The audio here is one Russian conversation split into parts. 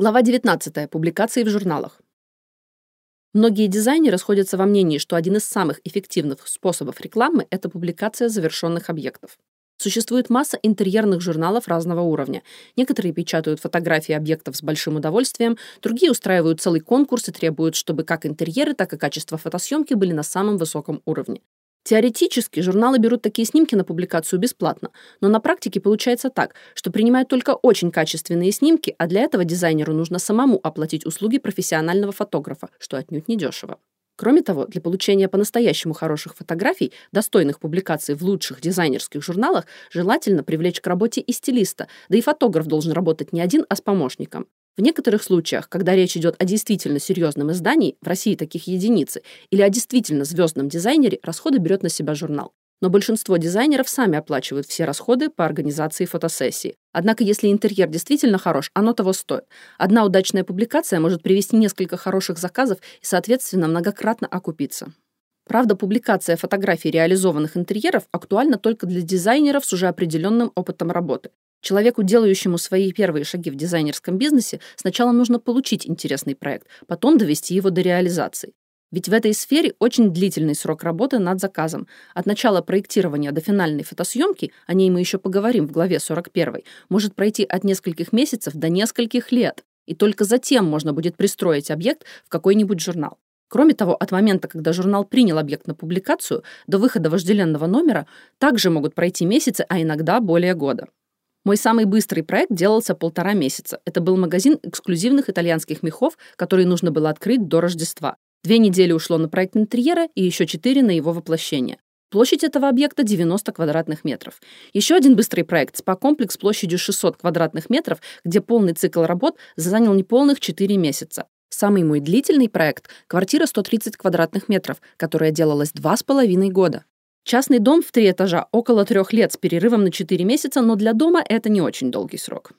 Глава 19. Публикации в журналах. Многие дизайнеры сходятся во мнении, что один из самых эффективных способов рекламы – это публикация завершенных объектов. Существует масса интерьерных журналов разного уровня. Некоторые печатают фотографии объектов с большим удовольствием, другие устраивают целый конкурс и требуют, чтобы как интерьеры, так и качество фотосъемки были на самом высоком уровне. Теоретически журналы берут такие снимки на публикацию бесплатно, но на практике получается так, что принимают только очень качественные снимки, а для этого дизайнеру нужно самому оплатить услуги профессионального фотографа, что отнюдь не дешево. Кроме того, для получения по-настоящему хороших фотографий, достойных публикаций в лучших дизайнерских журналах, желательно привлечь к работе и стилиста, да и фотограф должен работать не один, а с помощником. В некоторых случаях, когда речь идет о действительно серьезном издании, в России таких единицы, или о действительно звездном дизайнере, расходы берет на себя журнал. Но большинство дизайнеров сами оплачивают все расходы по организации фотосессии. Однако, если интерьер действительно хорош, оно того стоит. Одна удачная публикация может привести несколько хороших заказов и, соответственно, многократно окупиться. Правда, публикация фотографий реализованных интерьеров актуальна только для дизайнеров с уже определенным опытом работы. Человеку, делающему свои первые шаги в дизайнерском бизнесе, сначала нужно получить интересный проект, потом довести его до реализации. Ведь в этой сфере очень длительный срок работы над заказом. От начала проектирования до финальной фотосъемки, о ней мы еще поговорим в главе 41, может пройти от нескольких месяцев до нескольких лет. И только затем можно будет пристроить объект в какой-нибудь журнал. Кроме того, от момента, когда журнал принял объект на публикацию, до выхода вожделенного номера также могут пройти месяцы, а иногда более года. Мой самый быстрый проект делался полтора месяца. Это был магазин эксклюзивных итальянских мехов, который нужно было открыть до Рождества. Две недели ушло на проект интерьера и еще четыре на его воплощение. Площадь этого объекта 90 квадратных метров. Еще один быстрый проект – спа-комплекс площадью 600 квадратных метров, где полный цикл работ занял неполных 4 месяца. Самый мой длительный проект – квартира 130 квадратных метров, которая делалась два с половиной года. Частный дом в три этажа около трех лет с перерывом на четыре месяца, но для дома это не очень долгий срок.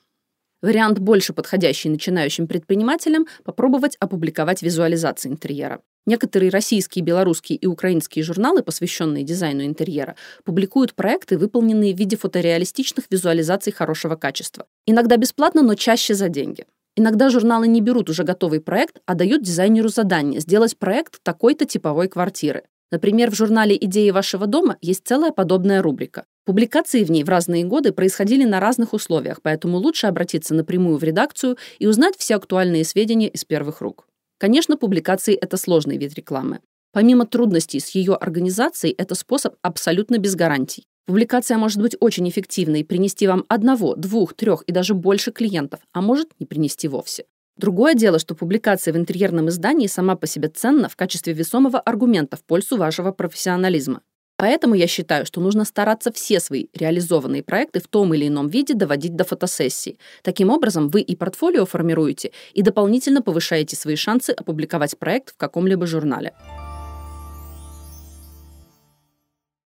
Вариант, больше подходящий начинающим предпринимателям, попробовать опубликовать визуализации интерьера. Некоторые российские, белорусские и украинские журналы, посвященные дизайну интерьера, публикуют проекты, выполненные в виде фотореалистичных визуализаций хорошего качества. Иногда бесплатно, но чаще за деньги. Иногда журналы не берут уже готовый проект, а дают дизайнеру задание сделать проект такой-то типовой квартиры. Например, в журнале «Идеи вашего дома» есть целая подобная рубрика. Публикации в ней в разные годы происходили на разных условиях, поэтому лучше обратиться напрямую в редакцию и узнать все актуальные сведения из первых рук. Конечно, публикации – это сложный вид рекламы. Помимо трудностей с ее организацией, это способ абсолютно без гарантий. Публикация может быть очень эффективной, принести вам одного, двух, трех и даже больше клиентов, а может не принести вовсе. Другое дело, что публикация в интерьерном издании сама по себе ценна в качестве весомого аргумента в пользу вашего профессионализма. Поэтому я считаю, что нужно стараться все свои реализованные проекты в том или ином виде доводить до фотосессии. Таким образом, вы и портфолио формируете, и дополнительно повышаете свои шансы опубликовать проект в каком-либо журнале.